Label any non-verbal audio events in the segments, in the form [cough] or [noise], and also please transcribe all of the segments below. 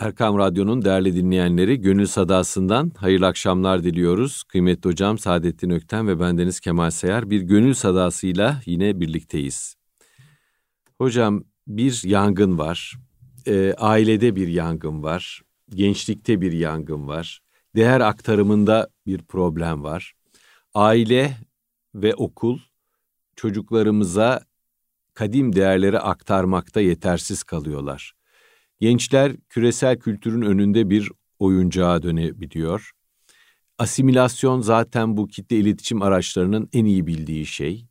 Erkam Radyo'nun değerli dinleyenleri Gönül Sadası'ndan hayırlı akşamlar diliyoruz. Kıymetli hocam Saadettin Ökten ve bendeniz Kemal Sayar bir Gönül Sadası'yla yine birlikteyiz. Hocam bir yangın var, e, ailede bir yangın var, gençlikte bir yangın var, değer aktarımında bir problem var. Aile ve okul çocuklarımıza kadim değerleri aktarmakta yetersiz kalıyorlar. Gençler küresel kültürün önünde bir oyuncağa dönebiliyor. Asimilasyon zaten bu kitle iletişim araçlarının en iyi bildiği şey.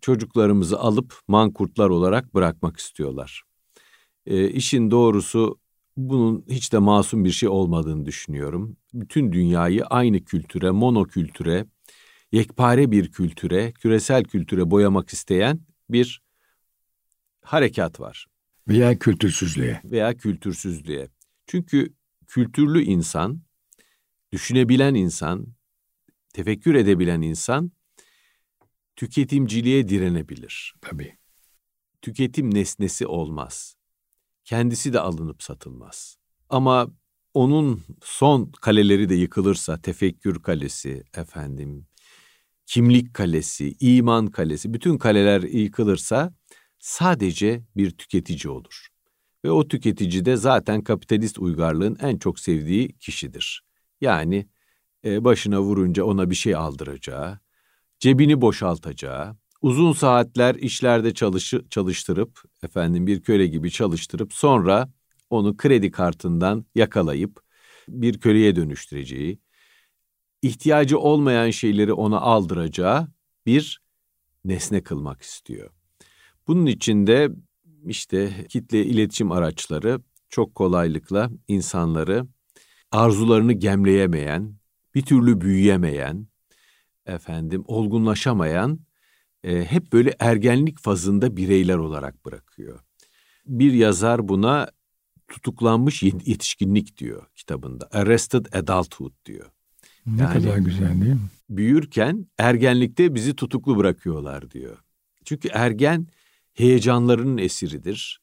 Çocuklarımızı alıp mankurtlar olarak bırakmak istiyorlar. E, işin doğrusu bunun hiç de masum bir şey olmadığını düşünüyorum. Bütün dünyayı aynı kültüre, monokültüre, yekpare bir kültüre, küresel kültüre boyamak isteyen bir harekat var. Veya kültürsüzlüğe. Veya kültürsüzlüğe. Çünkü kültürlü insan, düşünebilen insan, tefekkür edebilen insan tüketimciliğe direnebilir. Tabii. Tüketim nesnesi olmaz. Kendisi de alınıp satılmaz. Ama onun son kaleleri de yıkılırsa, tefekkür kalesi, efendim, kimlik kalesi, iman kalesi, bütün kaleler yıkılırsa sadece bir tüketici olur. Ve o tüketici de zaten kapitalist uygarlığın en çok sevdiği kişidir. Yani e, başına vurunca ona bir şey aldıracağı, cebini boşaltacağı, uzun saatler işlerde çalışı, çalıştırıp, efendim bir köle gibi çalıştırıp sonra onu kredi kartından yakalayıp bir köleye dönüştüreceği, ihtiyacı olmayan şeyleri ona aldıracağı bir nesne kılmak istiyor. Bunun için de işte kitle iletişim araçları çok kolaylıkla insanları arzularını gemleyemeyen, bir türlü büyüyemeyen, efendim olgunlaşamayan e, hep böyle ergenlik fazında bireyler olarak bırakıyor. Bir yazar buna tutuklanmış yetişkinlik diyor kitabında. Arrested adulthood diyor. Ne yani, kadar güzel değil mi? Büyürken ergenlikte bizi tutuklu bırakıyorlar diyor. Çünkü ergen heyecanlarının esiridir.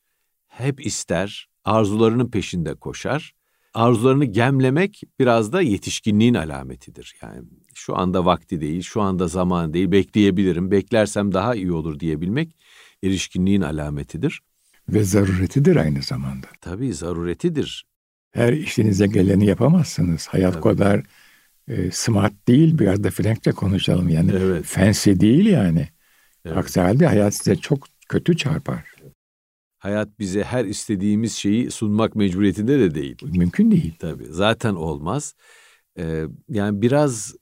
Hep ister, arzularının peşinde koşar. Arzularını gemlemek biraz da yetişkinliğin alametidir. Yani şu anda vakti değil, şu anda zaman değil, bekleyebilirim, beklersem daha iyi olur diyebilmek erişkinliğin alametidir. Ve zaruretidir aynı zamanda. Tabii zaruretidir. Her işinize geleni yapamazsınız. Hayat Tabii. kadar e, smart değil, biraz da Frank'le konuşalım. Yani evet. fancy değil yani. Evet. Aksi halde hayat size çok kötü çarpar. Hayat bize her istediğimiz şeyi sunmak mecburiyetinde de değil. Mümkün değil. Tabii zaten olmaz. Ee, yani biraz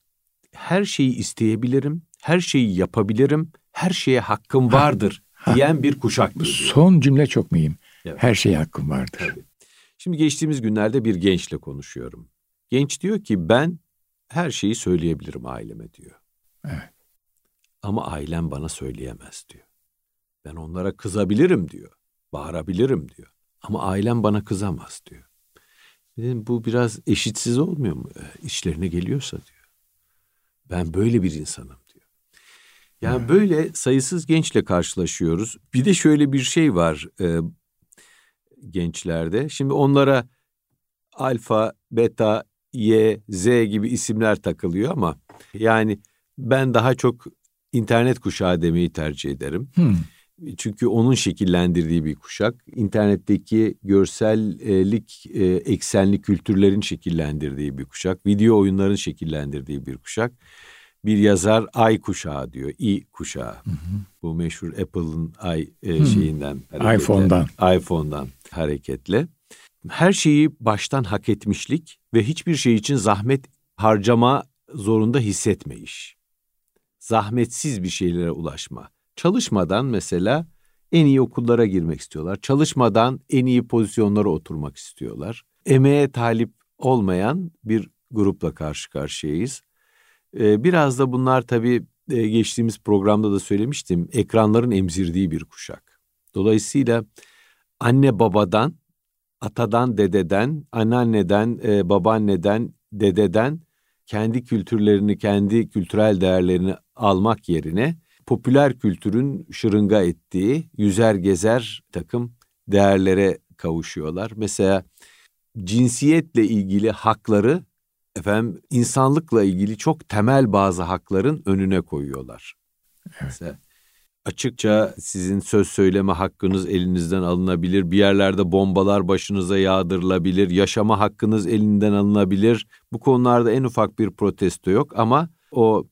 her şeyi isteyebilirim, her şeyi yapabilirim, her şeye hakkım vardır ha, diyen bir kuşaktır. Son cümle çok mühim. Evet. Her şeye hakkım vardır. Tabii. Şimdi geçtiğimiz günlerde bir gençle konuşuyorum. Genç diyor ki ben her şeyi söyleyebilirim aileme diyor. Evet. Ama ailem bana söyleyemez diyor. Ben onlara kızabilirim diyor. Bağırabilirim diyor. Ama ailem bana kızamaz diyor. Dedim, bu biraz eşitsiz olmuyor mu? E, işlerine geliyorsa diyor. Ben böyle bir insanım diyor. Yani hmm. böyle sayısız gençle karşılaşıyoruz. Bir de şöyle bir şey var e, gençlerde. Şimdi onlara alfa, beta, y, z gibi isimler takılıyor ama yani ben daha çok internet kuşağı demeyi tercih ederim. Hmm. Çünkü onun şekillendirdiği bir kuşak. İnternetteki görsellik e, eksenli kültürlerin şekillendirdiği bir kuşak. Video oyunların şekillendirdiği bir kuşak. Bir yazar ay kuşağı diyor. i kuşağı. Hı hı. Bu meşhur Apple'ın ay e, şeyinden. iPhone'dan. iPhone'dan hareketle. Her şeyi baştan hak etmişlik ve hiçbir şey için zahmet harcama zorunda hissetmeyiş. Zahmetsiz bir şeylere ulaşma Çalışmadan mesela en iyi okullara girmek istiyorlar. Çalışmadan en iyi pozisyonlara oturmak istiyorlar. Emeğe talip olmayan bir grupla karşı karşıyayız. Ee, biraz da bunlar tabii e, geçtiğimiz programda da söylemiştim. Ekranların emzirdiği bir kuşak. Dolayısıyla anne babadan, atadan dededen, anneanneden, e, babaanneden, dededen kendi kültürlerini, kendi kültürel değerlerini almak yerine popüler kültürün şırınga ettiği yüzer gezer takım değerlere kavuşuyorlar. Mesela cinsiyetle ilgili hakları efendim insanlıkla ilgili çok temel bazı hakların önüne koyuyorlar. Evet. Mesela açıkça sizin söz söyleme hakkınız elinizden alınabilir. Bir yerlerde bombalar başınıza yağdırılabilir. Yaşama hakkınız elinden alınabilir. Bu konularda en ufak bir protesto yok ama o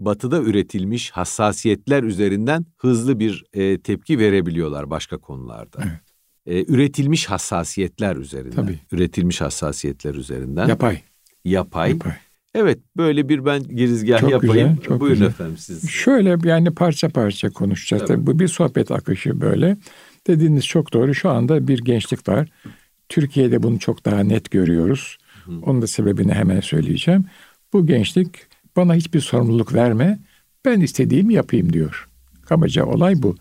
batıda üretilmiş hassasiyetler üzerinden hızlı bir e, tepki verebiliyorlar başka konularda. Evet. E, üretilmiş hassasiyetler üzerinden. Tabii. Üretilmiş hassasiyetler üzerinden. Yapay. Yapay. Yapay. Evet böyle bir ben girizgah çok yapayım. Güzel, çok Buyurun güzel. efendim siz. Şöyle yani parça parça konuşacağız. Tabii. Bu bir sohbet akışı böyle. Dediğiniz çok doğru. Şu anda bir gençlik var. Türkiye'de bunu çok daha net görüyoruz. Hı. Onun da sebebini hemen söyleyeceğim. Bu gençlik bana hiçbir sorumluluk verme. Ben istediğimi yapayım diyor. Kabaca olay bu.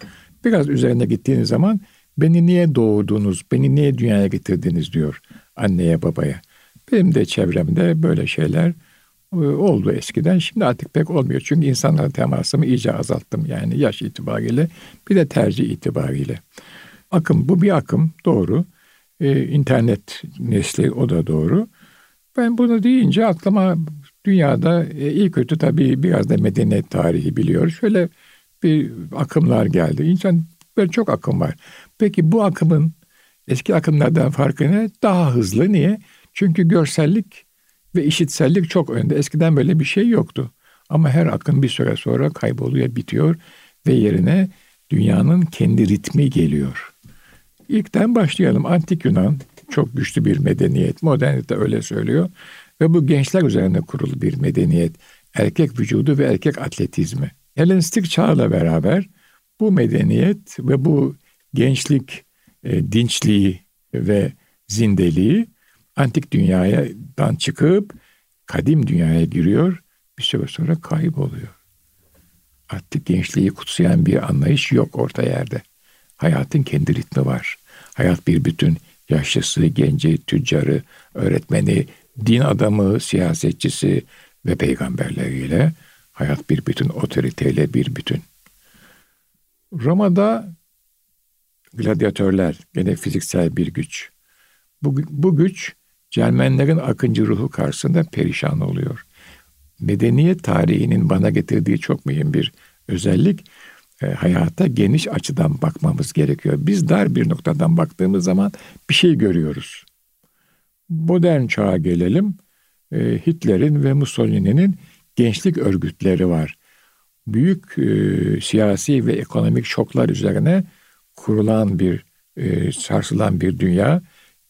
Biraz üzerine gittiğiniz zaman beni niye doğurdunuz, beni niye dünyaya getirdiniz diyor anneye babaya. Benim de çevremde böyle şeyler e, oldu eskiden. Şimdi artık pek olmuyor. Çünkü insanlarla temasımı iyice azalttım. Yani yaş itibariyle bir de tercih itibariyle. Akım bu bir akım doğru. Ee, internet nesli o da doğru. Ben bunu deyince aklıma dünyada e, iyi kötü tabii biraz da medeniyet tarihi biliyor. Şöyle bir akımlar geldi. İnsan böyle çok akım var. Peki bu akımın eski akımlardan farkı ne? Daha hızlı. Niye? Çünkü görsellik ve işitsellik çok önde. Eskiden böyle bir şey yoktu. Ama her akım bir süre sonra kayboluyor, bitiyor ve yerine dünyanın kendi ritmi geliyor. İlkten başlayalım. Antik Yunan çok güçlü bir medeniyet. Modernite öyle söylüyor. Ve bu gençler üzerine kurulu bir medeniyet. Erkek vücudu ve erkek atletizmi. Helenistik çağla beraber bu medeniyet ve bu gençlik e, dinçliği ve zindeliği antik dünyadan çıkıp kadim dünyaya giriyor. Bir süre sonra kayboluyor. Artık gençliği kutsayan bir anlayış yok orta yerde. Hayatın kendi ritmi var. Hayat bir bütün. Yaşlısı, genci, tüccarı, öğretmeni, din adamı, siyasetçisi ve peygamberleriyle hayat bir bütün, otoriteyle bir bütün. Roma'da gladyatörler, gene fiziksel bir güç. Bu, bu güç Cermenlerin akıncı ruhu karşısında perişan oluyor. Medeniyet tarihinin bana getirdiği çok mühim bir özellik e, hayata geniş açıdan bakmamız gerekiyor. Biz dar bir noktadan baktığımız zaman bir şey görüyoruz. Modern çağa gelelim. E, Hitler'in ve Mussolini'nin gençlik örgütleri var. Büyük e, siyasi ve ekonomik şoklar üzerine kurulan bir, e, sarsılan bir dünya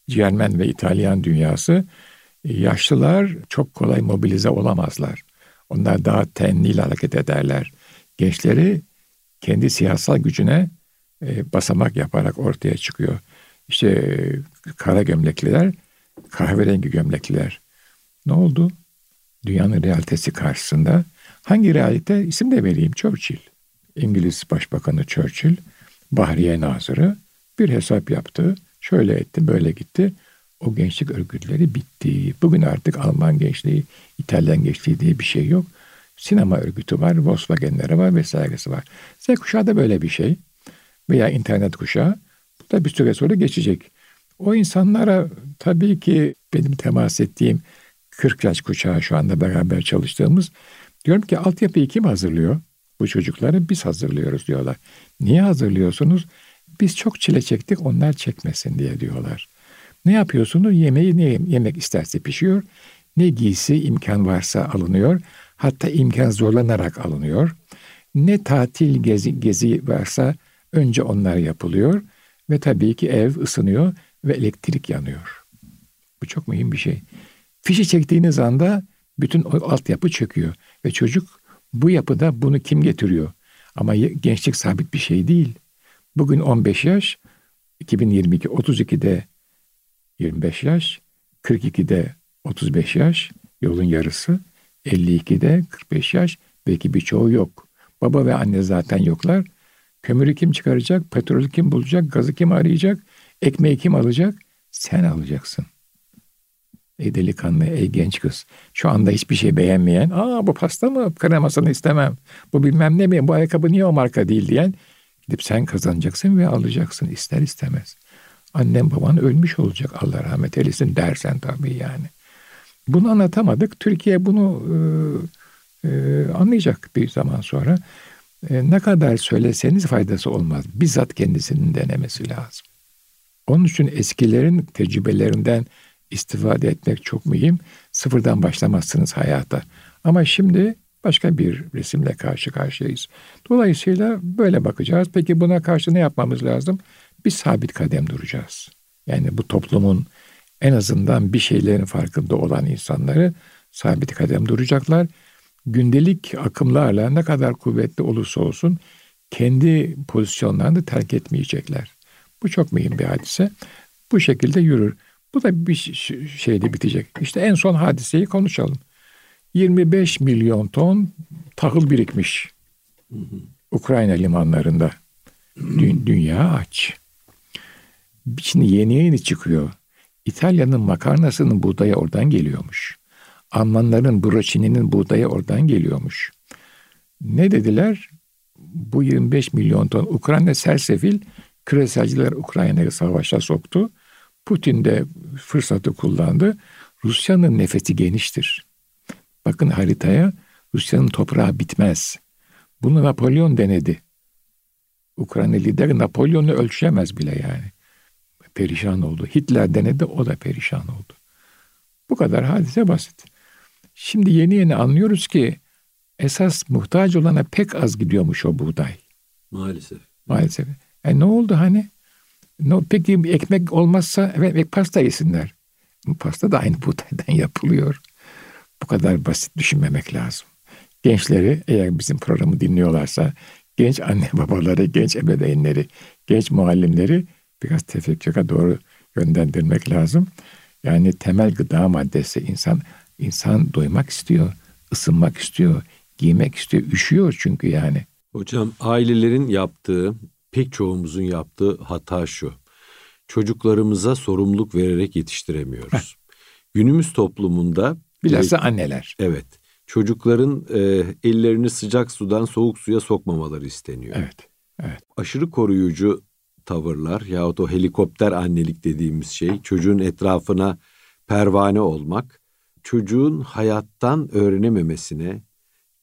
Cermen ve İtalyan dünyası yaşlılar çok kolay mobilize olamazlar. Onlar daha tenliyle hareket ederler. Gençleri kendi siyasal gücüne e, basamak yaparak ortaya çıkıyor. İşte e, kara gömlekliler, kahverengi gömlekliler. Ne oldu? Dünyanın realitesi karşısında hangi realite? İsim de vereyim Churchill. İngiliz Başbakanı Churchill, Bahriye Nazırı bir hesap yaptı. Şöyle etti, böyle gitti. O gençlik örgütleri bitti. Bugün artık Alman gençliği, İtalyan gençliği diye bir şey yok. Sinema örgütü var, Volkswagen'leri var vesairesi var. Z kuşağı da böyle bir şey. Veya internet kuşağı. Bu da bir süre sonra geçecek. O insanlara tabii ki benim temas ettiğim 40 yaş kuşağı şu anda beraber çalıştığımız diyorum ki altyapıyı kim hazırlıyor? Bu çocukları biz hazırlıyoruz diyorlar. Niye hazırlıyorsunuz? Biz çok çile çektik onlar çekmesin diye diyorlar. Ne yapıyorsunuz? Yemeği ne yemek isterse pişiyor. Ne giysi imkan varsa alınıyor. Hatta imkan zorlanarak alınıyor. Ne tatil gezi, gezi varsa önce onlar yapılıyor. Ve tabii ki ev ısınıyor ve elektrik yanıyor. Bu çok mühim bir şey. Fişi çektiğiniz anda bütün o altyapı çöküyor. Ve çocuk bu yapıda bunu kim getiriyor? Ama gençlik sabit bir şey değil. Bugün 15 yaş, 2022 32'de 25 yaş, 42'de 35 yaş, yolun yarısı, 52'de 45 yaş, belki birçoğu yok. Baba ve anne zaten yoklar. Kömürü kim çıkaracak, petrolü kim bulacak, gazı kim arayacak, ekmeği kim alacak? Sen alacaksın. Ey delikanlı, ey genç kız. Şu anda hiçbir şey beğenmeyen, aa bu pasta mı, kremasını istemem. Bu bilmem ne mi, bu ayakkabı niye o marka değil diyen Gidip sen kazanacaksın ve alacaksın ister istemez. Annem baban ölmüş olacak Allah rahmet eylesin dersen tabii yani. Bunu anlatamadık. Türkiye bunu e, e, anlayacak bir zaman sonra. E, ne kadar söyleseniz faydası olmaz. Bizzat kendisinin denemesi lazım. Onun için eskilerin tecrübelerinden istifade etmek çok mühim. Sıfırdan başlamazsınız hayata. Ama şimdi başka bir resimle karşı karşıyayız. Dolayısıyla böyle bakacağız. Peki buna karşı ne yapmamız lazım? Biz sabit kadem duracağız. Yani bu toplumun en azından bir şeylerin farkında olan insanları sabit kadem duracaklar. Gündelik akımlarla ne kadar kuvvetli olursa olsun kendi pozisyonlarını terk etmeyecekler. Bu çok mühim bir hadise. Bu şekilde yürür. Bu da bir şeyde bitecek. İşte en son hadiseyi konuşalım. 25 milyon ton tahıl birikmiş. Ukrayna limanlarında. Dü- dünya aç. Şimdi yeni yeni çıkıyor. İtalya'nın makarnasının buğdayı oradan geliyormuş. Almanların broçininin buğdayı oradan geliyormuş. Ne dediler? Bu 25 milyon ton Ukrayna sersefil küreselciler Ukrayna'yı savaşa soktu. Putin de fırsatı kullandı. Rusya'nın nefesi geniştir. Bakın haritaya Rusya'nın toprağı bitmez. Bunu Napolyon denedi. Ukrayna lideri Napolyon'u ölçemez bile yani. Perişan oldu. Hitler denedi o da perişan oldu. Bu kadar hadise basit. Şimdi yeni yeni anlıyoruz ki esas muhtaç olana pek az gidiyormuş o buğday. Maalesef. Maalesef. E ne oldu hani? No, peki ekmek olmazsa evet ekmek pasta yesinler. Pasta da aynı buğdaydan [laughs] yapılıyor. Bu kadar basit düşünmemek lazım. Gençleri eğer bizim programı dinliyorlarsa genç anne [laughs] babaları, genç ebeveynleri, genç muallimleri biraz tefekküre doğru yönlendirmek lazım. Yani temel gıda maddesi insan insan doymak istiyor, ısınmak istiyor, giymek istiyor, üşüyor çünkü yani. Hocam ailelerin yaptığı, pek çoğumuzun yaptığı hata şu. Çocuklarımıza sorumluluk vererek yetiştiremiyoruz. Günümüz toplumunda bilhassa e, anneler. Evet. Çocukların e, ellerini sıcak sudan soğuk suya sokmamaları isteniyor. Evet. Evet. Aşırı koruyucu tavırlar yahut o helikopter annelik dediğimiz şey çocuğun etrafına pervane olmak çocuğun hayattan öğrenememesine,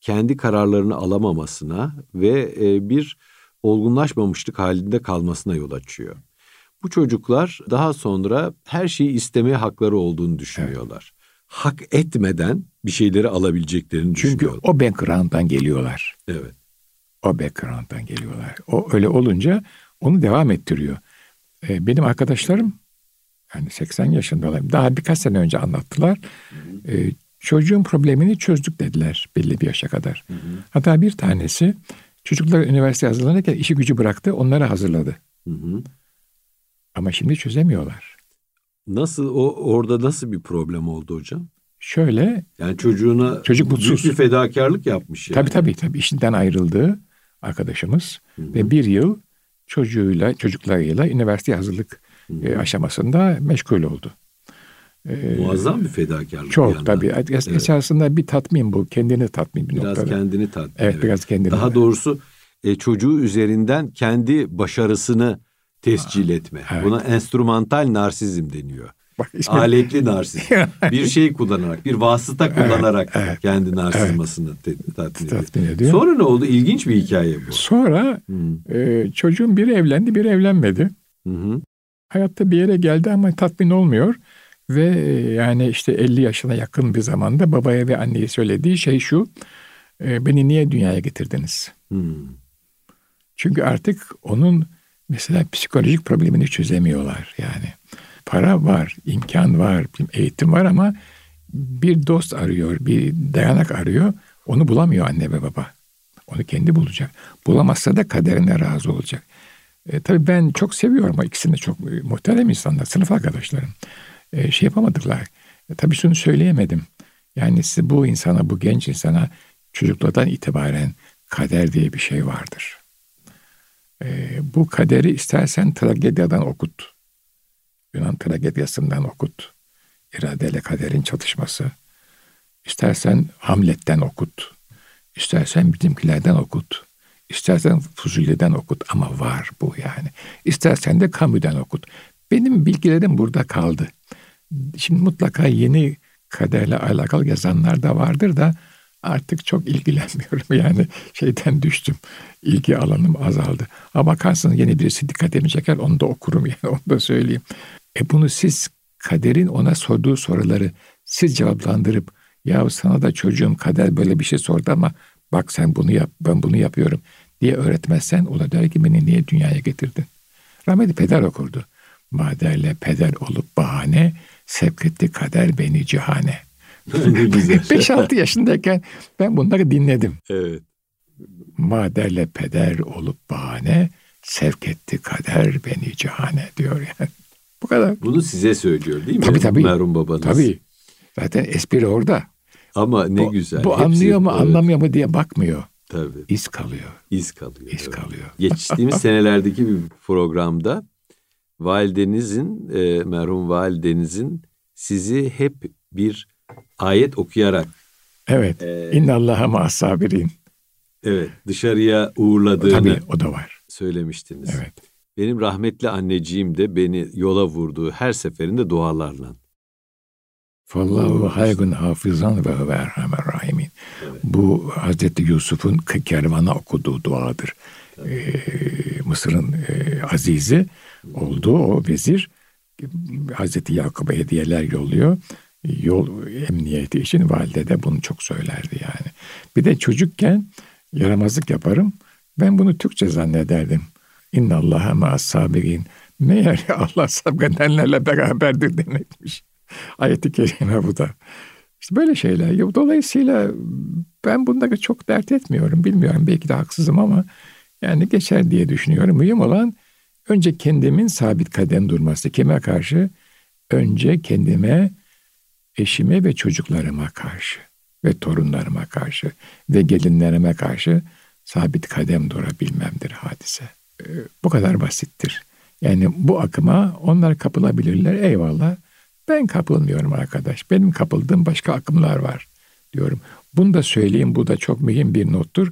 kendi kararlarını alamamasına ve e, bir olgunlaşmamışlık halinde kalmasına yol açıyor. Bu çocuklar daha sonra her şeyi istemeye hakları olduğunu düşünüyorlar. Evet. Hak etmeden bir şeyleri alabileceklerini Çünkü düşünüyorlar. Çünkü o background'dan geliyorlar. Evet. O background'dan geliyorlar. O öyle olunca onu devam ettiriyor. Ee, benim arkadaşlarım yani 80 yaşındalar. Daha birkaç sene önce anlattılar. Ee, çocuğun problemini çözdük dediler belli bir yaşa kadar. Hı hı. Hatta bir tanesi çocuklar üniversite hazırlanırken işi gücü bıraktı, onları hazırladı. Hı hı. Ama şimdi çözemiyorlar. Nasıl o orada nasıl bir problem oldu hocam? Şöyle. Yani çocuğuna çocuk mutsuz. büyük bir fedakarlık yapmış yani. Tabii tabii tabii işinden ayrıldı arkadaşımız hı hı. ve bir yıl çocuğuyla çocuklarıyla üniversite hazırlık e, aşamasında meşgul oldu. E, Muazzam bir fedakarlık. Çok bir tabii. Es, evet. Esasında bir tatmin bu. Kendini tatmin bir biraz noktada. Biraz kendini tatmin. Evet, evet. biraz kendini. Daha doğrusu e, çocuğu üzerinden kendi başarısını tescil etme. Evet. Buna enstrümantal narsizm deniyor. Bak. Aletli narsizm. [laughs] bir şey kullanarak, bir vasıta kullanarak evet, evet, kendi narsizmasını evet. tatmin, tatmin ediyor. Sonra ne oldu? İlginç bir hikaye bu. Sonra hmm. e, çocuğun biri evlendi, biri evlenmedi. Hı hı. Hayatta bir yere geldi ama tatmin olmuyor. Ve e, yani işte 50 yaşına yakın bir zamanda babaya ve anneye söylediği şey şu. E, beni niye dünyaya getirdiniz? Hmm. Çünkü artık onun mesela psikolojik problemini çözemiyorlar yani. Para var, imkan var, eğitim var ama bir dost arıyor, bir dayanak arıyor. Onu bulamıyor anne ve baba. Onu kendi bulacak. Bulamazsa da kaderine razı olacak. E, tabii ben çok seviyorum. İkisini çok e, muhterem insanlar, sınıf arkadaşlarım. E, şey yapamadılar. E, tabii şunu söyleyemedim. Yani size bu insana, bu genç insana çocuklardan itibaren kader diye bir şey vardır. E, bu kaderi istersen tragedyadan okut. Yunan tragedyasından okut. İradeyle kaderin çatışması. İstersen Hamlet'ten okut. İstersen bizimkilerden okut. İstersen Fuzuli'den okut ama var bu yani. İstersen de Camus'den okut. Benim bilgilerim burada kaldı. Şimdi mutlaka yeni kaderle alakalı yazanlar da vardır da artık çok ilgilenmiyorum. [laughs] Yani şeyden düştüm. İlgi alanım azaldı. Ama bakarsınız yeni birisi dikkatimi çeker onu da okurum [laughs] yani onu da söyleyeyim. E bunu siz kaderin ona sorduğu soruları siz cevaplandırıp ya sana da çocuğum kader böyle bir şey sordu ama bak sen bunu yap ben bunu yapıyorum diye öğretmezsen o da der ki beni niye dünyaya getirdin? Rahmetli peder okurdu. Maderle peder olup bahane sevk etti kader beni cihane. [laughs] 5-6 [laughs] yaşındayken ben bunları dinledim. Evet. Maderle peder olup bahane sevk etti kader beni cihane diyor yani. [laughs] Bu kadar. Bunu size söylüyor değil mi? Tabii tabii. Merhum babanız. Tabii. Zaten espri orada. Ama ne bu, güzel. Bu Hepsi, anlıyor mu evet. anlamıyor mu diye bakmıyor. Tabii. İz kalıyor. İz kalıyor. İz evet. kalıyor. Geçtiğimiz senelerdeki bir programda validenizin, e, merhum validenizin sizi hep bir ayet okuyarak Evet. E, İnna Allah'a ma'as-sabirin. Evet. Dışarıya uğurladığını Tabii o da var. Söylemiştiniz. Evet. Benim rahmetli anneciğim de beni yola vurduğu her seferinde dualarla. Fallahu haygun hafızan ve ve erhamer rahimin. Bu Hazreti Yusuf'un kervana okuduğu duadır. Ee, Mısır'ın e, azizi olduğu o vezir Hazreti Yakup'a hediyeler yolluyor. Yol emniyeti için valide de bunu çok söylerdi yani. Bir de çocukken yaramazlık yaparım. Ben bunu Türkçe zannederdim. İnna Allah'a ma'as sabirin. Meğer [laughs] Allah sabredenlerle beraberdir demekmiş. Ayeti kerime bu da. İşte böyle şeyler. Dolayısıyla ben bunları çok dert etmiyorum. Bilmiyorum belki de haksızım ama yani geçer diye düşünüyorum. Mühim olan önce kendimin sabit kadem durması. Kime karşı? Önce kendime, eşime ve çocuklarıma karşı ve torunlarıma karşı ve gelinlerime karşı sabit kadem durabilmemdir hadise. Ee, bu kadar basittir. Yani bu akıma onlar kapılabilirler eyvallah. Ben kapılmıyorum arkadaş. Benim kapıldığım başka akımlar var diyorum. Bunu da söyleyeyim. Bu da çok mühim bir nottur.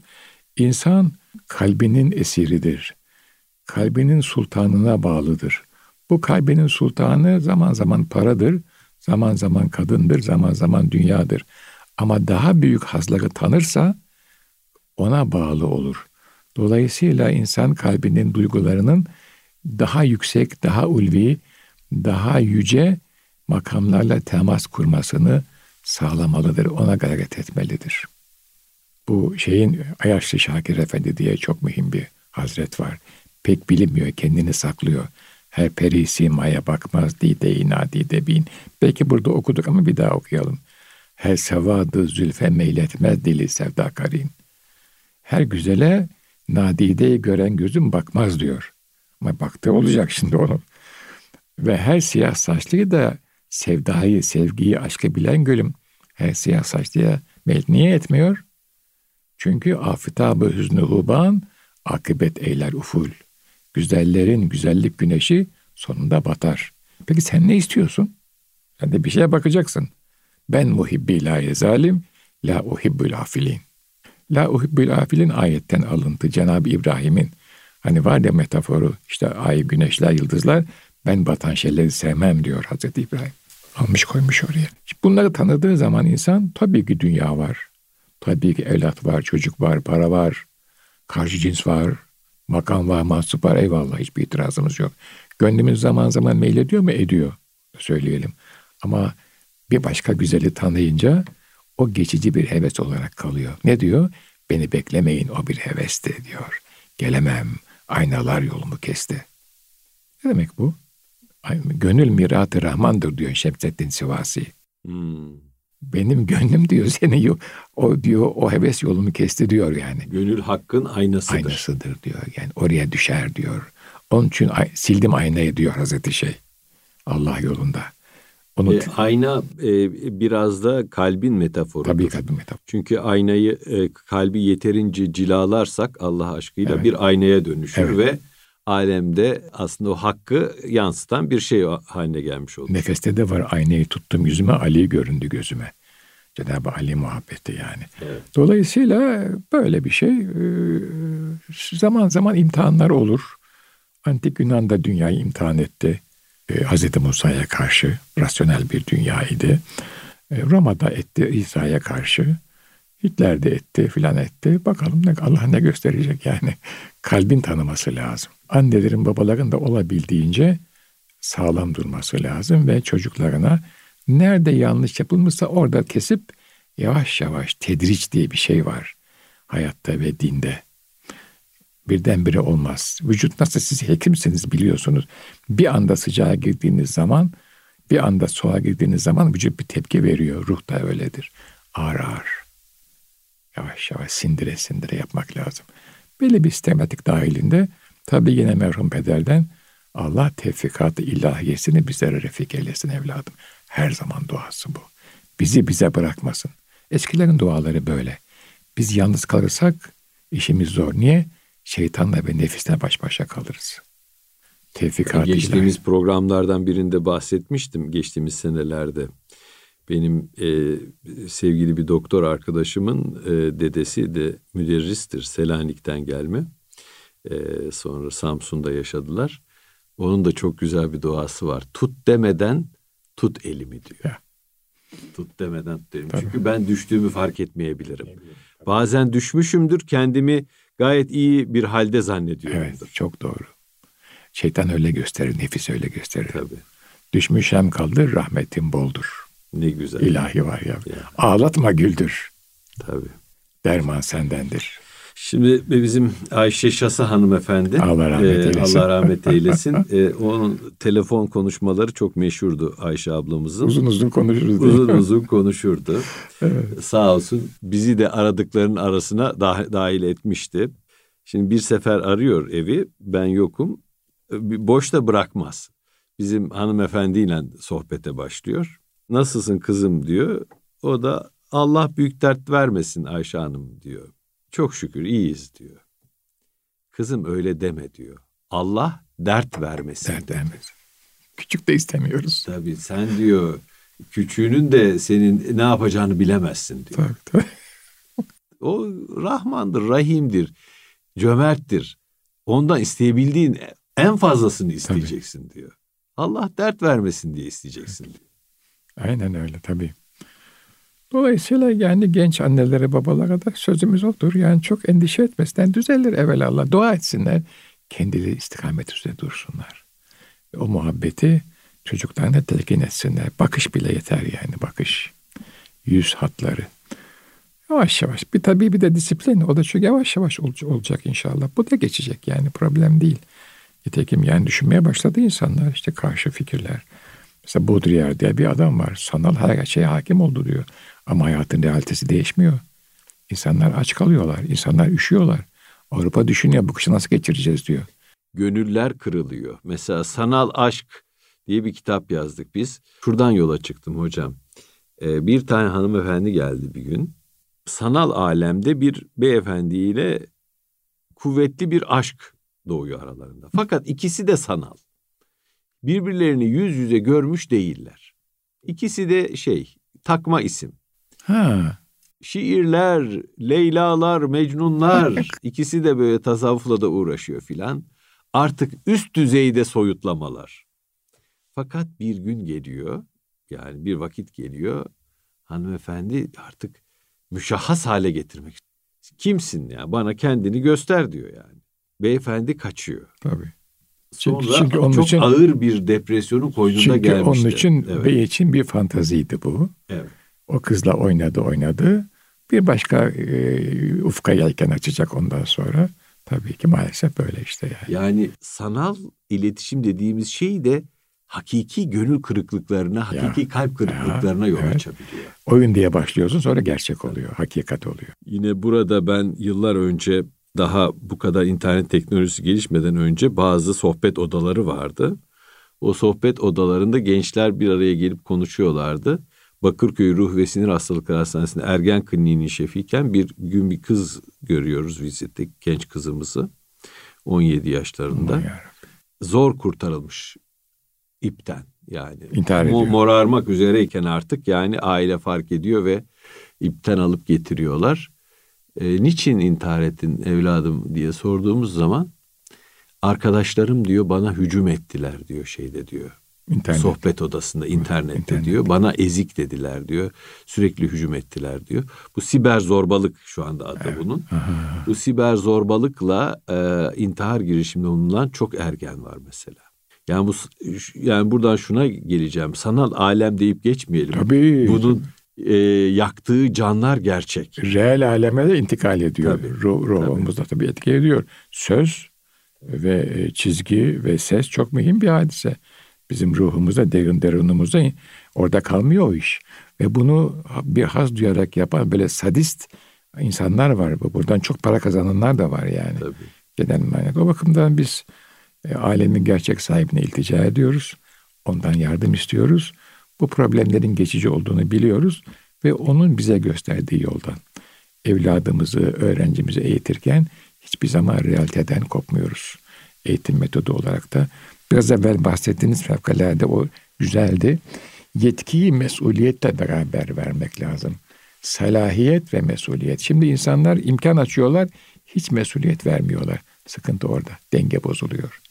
İnsan kalbinin esiridir. Kalbinin sultanına bağlıdır. Bu kalbinin sultanı zaman zaman paradır, zaman zaman kadındır, zaman zaman dünyadır. Ama daha büyük hazları tanırsa ona bağlı olur. Dolayısıyla insan kalbinin duygularının daha yüksek, daha ulvi, daha yüce makamlarla temas kurmasını sağlamalıdır, ona gayret etmelidir. Bu şeyin Ayaşlı Şakir Efendi diye çok mühim bir hazret var. Pek bilinmiyor, kendini saklıyor. Her peri simaya bakmaz dide nadide bin. Belki burada okuduk ama bir daha okuyalım. Her sevadı zülfe meyletmez dili sevda karin. Her güzele nadideyi gören gözüm bakmaz diyor. Ama baktı olacak şimdi onun. Ve her siyah saçlıyı da sevdayı, sevgiyi, aşkı bilen gülüm her siyah saçlıya meyil niye etmiyor? Çünkü afitabı hüznü huban, akıbet eyler uful. Güzellerin güzellik güneşi sonunda batar. Peki sen ne istiyorsun? Sen de bir şeye bakacaksın. Ben muhibbi la zalim, la uhibbül afilin. La uhibbül afilin ayetten alıntı Cenab-ı İbrahim'in. Hani var ya metaforu işte ay, güneşler, yıldızlar ben batan şeyleri sevmem diyor Hazreti İbrahim. Almış koymuş oraya. Bunları tanıdığı zaman insan tabii ki dünya var. Tabii ki evlat var, çocuk var, para var, karşı cins var, makam var, mahsup var. Eyvallah hiçbir itirazımız yok. Gönlümüz zaman zaman meylediyor mu? Ediyor. Söyleyelim. Ama bir başka güzeli tanıyınca o geçici bir heves olarak kalıyor. Ne diyor? Beni beklemeyin o bir hevesti diyor. Gelemem. Aynalar yolumu kesti. Ne demek bu? Gönül mirat-ı rahmandır diyor Şemsettin Sivasi. Hmm. Benim gönlüm diyor seni o diyor o heves yolumu kesti diyor yani. Gönül hakkın aynasıdır. Aynasıdır diyor. Yani oraya düşer diyor. Onun için sildim aynayı diyor Hazreti Şey. Allah yolunda. Onu e, ayna e, biraz da kalbin metaforu. Tabii kalbin metaforu. Çünkü aynayı e, kalbi yeterince cilalarsak Allah aşkıyla evet. bir aynaya dönüşür evet. ve alemde aslında o hakkı yansıtan bir şey haline gelmiş oldu. Nefeste de var aynayı tuttum yüzüme Ali göründü gözüme. Cenab-ı Ali muhabbeti yani. Evet. Dolayısıyla böyle bir şey e, zaman zaman imtihanlar olur. Antik Yunan da dünyayı imtihan etti. e, Hz. Musa'ya karşı rasyonel bir dünyaydı. E, Roma'da etti İsa'ya karşı. Hitler de etti filan etti. Bakalım ne, Allah ne gösterecek yani. [laughs] Kalbin tanıması lazım. Annelerin babaların da olabildiğince sağlam durması lazım ve çocuklarına nerede yanlış yapılmışsa orada kesip yavaş yavaş tedriç diye bir şey var hayatta ve dinde. Birdenbire olmaz. Vücut nasıl siz hekimsiniz biliyorsunuz. Bir anda sıcağa girdiğiniz zaman, bir anda soğuğa girdiğiniz zaman vücut bir tepki veriyor. Ruh da öyledir. Ağır ağır. Yavaş yavaş sindire sindire yapmak lazım. Böyle bir sistematik dahilinde tabii yine merhum pederden Allah tevfikat-ı ilahiyesini bizlere refik eylesin evladım. Her zaman duası bu. Bizi bize bırakmasın. Eskilerin duaları böyle. Biz yalnız kalırsak işimiz zor. Niye? Şeytanla ve nefisle baş başa kalırız. Tevfikat Geçtiğimiz ilahi. programlardan birinde bahsetmiştim geçtiğimiz senelerde. Benim e, sevgili bir doktor arkadaşımın e, dedesi de müderristir. Selanik'ten gelme. E, sonra Samsun'da yaşadılar. Onun da çok güzel bir duası var. Tut demeden tut elimi diyor. Ya. Tut demeden tut elimi. Çünkü ben düştüğümü fark etmeyebilirim. Bazen düşmüşümdür kendimi gayet iyi bir halde zannediyorumdur. Evet çok doğru. Şeytan öyle gösterir, nefis öyle gösterir. Tabii. Düşmüşem kaldır, rahmetin boldur. Ne güzel. İlahi var ya. ya. Ağlatma güldür. Tabii. Derman sendendir. Şimdi bizim Ayşe Şasa hanımefendi Allah rahmet eylesin. Allah rahmet eylesin. [laughs] e, onun telefon konuşmaları çok meşhurdu Ayşe ablamızın. Uzun uzun konuşurdu. Uzun uzun konuşurdu. [laughs] evet. Sağ olsun bizi de aradıklarının arasına dahil etmişti. Şimdi bir sefer arıyor evi ben yokum. Boş da bırakmaz. Bizim hanımefendiyle sohbete başlıyor. Nasılsın kızım diyor. O da Allah büyük dert vermesin Ayşe Hanım diyor. Çok şükür iyiyiz diyor. Kızım öyle deme diyor. Allah dert vermesin. Dert vermesin. Küçük de istemiyoruz. Tabii sen diyor küçüğünün de senin ne yapacağını bilemezsin diyor. Tabii tabii. o Rahmandır, Rahim'dir, cömerttir. Ondan isteyebildiğin en fazlasını isteyeceksin tabii. diyor. Allah dert vermesin diye isteyeceksin diyor. Aynen öyle tabii. Dolayısıyla yani genç annelere babalara da sözümüz odur. Yani çok endişe etmesinden düzelir evvelallah. Dua etsinler. Kendileri istikamet üzere dursunlar. O muhabbeti çocuklarına telkin etsinler. Bakış bile yeter yani bakış. Yüz hatları. Yavaş yavaş. Bir tabii bir de disiplin. O da çok yavaş yavaş olacak inşallah. Bu da geçecek yani problem değil. Nitekim yani düşünmeye başladı insanlar. işte karşı fikirler. Mesela Baudrillard diye bir adam var. Sanal her şeye hakim oldu diyor. Ama hayatın realitesi değişmiyor. İnsanlar aç kalıyorlar. insanlar üşüyorlar. Avrupa düşünüyor bu kışı nasıl geçireceğiz diyor. Gönüller kırılıyor. Mesela Sanal Aşk diye bir kitap yazdık biz. Şuradan yola çıktım hocam. Ee, bir tane hanımefendi geldi bir gün. Sanal alemde bir beyefendiyle kuvvetli bir aşk doğuyor aralarında. Fakat ikisi de sanal. Birbirlerini yüz yüze görmüş değiller. İkisi de şey, takma isim. Ha. Şiirler, Leylalar, Mecnunlar [laughs] ikisi de böyle tasavvufla da uğraşıyor filan. Artık üst düzeyde soyutlamalar. Fakat bir gün geliyor, yani bir vakit geliyor. Hanımefendi artık müşahhas hale getirmek. Kimsin ya? Bana kendini göster diyor yani. Beyefendi kaçıyor. Tabii. Sonra çünkü, çünkü onun çok için, ağır bir depresyonun koynunda çünkü gelmişti. Çünkü onun için evet. bey için bir fantaziydi bu. Evet. O kızla oynadı oynadı. Bir başka e, ufka yelken açacak ondan sonra. Tabii ki maalesef böyle işte yani. Yani sanal iletişim dediğimiz şey de hakiki gönül kırıklıklarına, hakiki ya, kalp kırıklıklarına ya, yol evet. açabiliyor. Oyun diye başlıyorsun sonra gerçek oluyor, hakikat oluyor. Yine burada ben yıllar önce daha bu kadar internet teknolojisi gelişmeden önce bazı sohbet odaları vardı. O sohbet odalarında gençler bir araya gelip konuşuyorlardı. Bakırköy Ruh ve Sinir Hastalıkları Hastanesi'nde ergen kliniğinin şefiyken bir gün bir kız görüyoruz vizitte genç kızımızı 17 yaşlarında. Zor kurtarılmış ipten yani. İntihar ediyor. Morarmak üzereyken artık yani aile fark ediyor ve ipten alıp getiriyorlar. E, niçin intihar ettin evladım diye sorduğumuz zaman arkadaşlarım diyor bana hücum ettiler diyor şeyde diyor İnternet. Sohbet odasında, internette İnternet. diyor. Bana ezik dediler diyor. Sürekli hücum ettiler diyor. Bu siber zorbalık şu anda adı evet. bunun. Aha. Bu siber zorbalıkla e, intihar girişiminde bulunan çok ergen var mesela. Yani bu yani buradan şuna geleceğim. Sanal alem deyip geçmeyelim. Tabii. Bunun e, yaktığı canlar gerçek. Reel aleme de intikal ediyor. Tabii. Ruh, ruhumuzda tabii. tabii etki ediyor. Söz ve e, çizgi ve ses çok mühim bir hadise. Bizim ruhumuzda, derin derinimizde orada kalmıyor o iş. Ve bunu bir haz duyarak yapan böyle sadist insanlar var. Buradan çok para kazananlar da var yani. Tabii. Genel manada. O bakımdan biz e, alemin gerçek sahibine iltica ediyoruz. Ondan yardım istiyoruz. Bu problemlerin geçici olduğunu biliyoruz ve onun bize gösterdiği yoldan evladımızı, öğrencimizi eğitirken hiçbir zaman realiteden kopmuyoruz. Eğitim metodu olarak da biraz evvel bahsettiğiniz fevkalade o güzeldi. Yetkiyi mesuliyetle beraber vermek lazım. Salahiyet ve mesuliyet. Şimdi insanlar imkan açıyorlar, hiç mesuliyet vermiyorlar. Sıkıntı orada. Denge bozuluyor.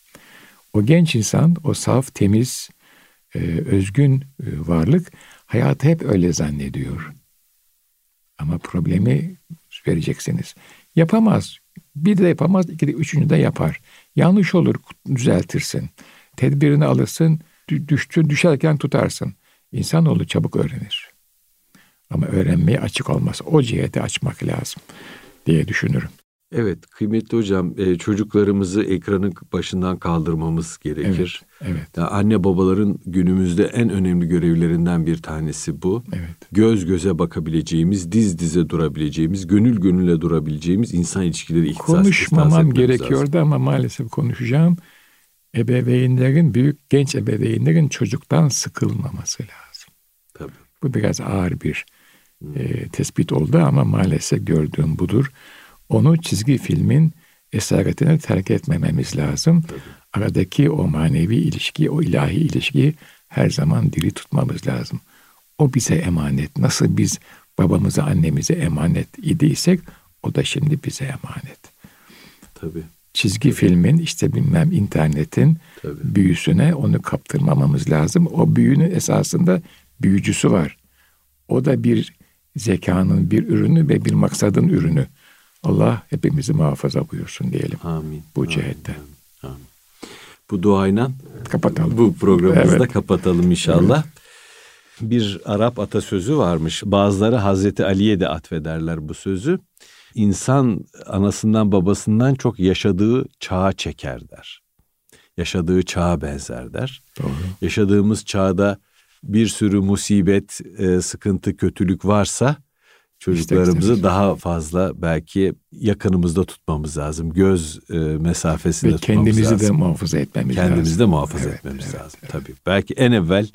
O genç insan, o saf, temiz, e, özgün e, varlık hayatı hep öyle zannediyor. Ama problemi vereceksiniz. Yapamaz. Bir de yapamaz, iki de üçüncü de yapar. Yanlış olur, düzeltirsin. Tedbirini alırsın, düştü, düşerken tutarsın. İnsanoğlu çabuk öğrenir. Ama öğrenmeye açık olmaz. O cihete açmak lazım diye düşünürüm. Evet kıymetli hocam e, çocuklarımızı ekranın başından kaldırmamız gerekir. Evet. evet. Yani anne babaların günümüzde en önemli görevlerinden bir tanesi bu. Evet. Göz göze bakabileceğimiz, diz dize durabileceğimiz, gönül gönüle durabileceğimiz insan ilişkileri ihtisas Konuşmamam gerekiyordu lazım. ama maalesef konuşacağım. Ebeveynlerin, büyük genç ebeveynlerin çocuktan sıkılmaması lazım. Tabii. Bu biraz ağır bir e, tespit oldu ama maalesef gördüğüm budur onu çizgi filmin esaretine terk etmememiz lazım. Tabii. Aradaki o manevi ilişki, o ilahi ilişkiyi her zaman diri tutmamız lazım. O bize emanet. Nasıl biz babamıza, annemize emanet idiysek o da şimdi bize emanet. Tabii. Çizgi Tabii. filmin işte bilmem internetin Tabii. büyüsüne onu kaptırmamamız lazım. O büyünün esasında büyücüsü var. O da bir zekanın bir ürünü ve bir maksadın ürünü. Allah hepimizi muhafaza buyursun diyelim. Amin. Bu cihette. Amin. Amin. Bu duayla kapatalım. Bu programımızı evet. da kapatalım inşallah. Evet. Bir Arap atasözü varmış. Bazıları Hazreti Ali'ye de atfederler bu sözü. İnsan anasından babasından çok yaşadığı çağa çeker der. Yaşadığı çağa benzer der. Doğru. Yaşadığımız çağda bir sürü musibet, e, sıkıntı, kötülük varsa çocuklarımızı daha fazla belki yakınımızda tutmamız lazım. Göz e, mesafesinde Ve kendimizi lazım. de muhafaza etmemiz kendimizi lazım. Kendimizi de muhafaza evet, etmemiz evet, lazım. Evet. Tabii. Belki en evvel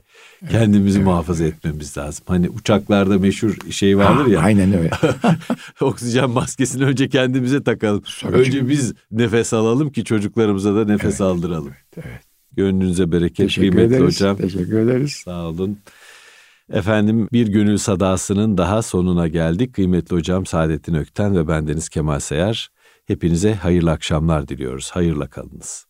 kendimizi evet, muhafaza evet. etmemiz lazım. Hani uçaklarda meşhur şey vardır ha, ya. Aynen öyle. [laughs] oksijen maskesini önce kendimize takalım. Sonra önce çünkü... biz nefes alalım ki çocuklarımıza da nefes evet, aldıralım. Evet, evet. Gönlünüze bereket Teşekkür kıymetli ederiz. hocam. Teşekkür ederiz. Sağ olun. Efendim bir gönül sadasının daha sonuna geldik. Kıymetli hocam Saadettin Ökten ve bendeniz Kemal Seyar. Hepinize hayırlı akşamlar diliyoruz. Hayırla kalınız.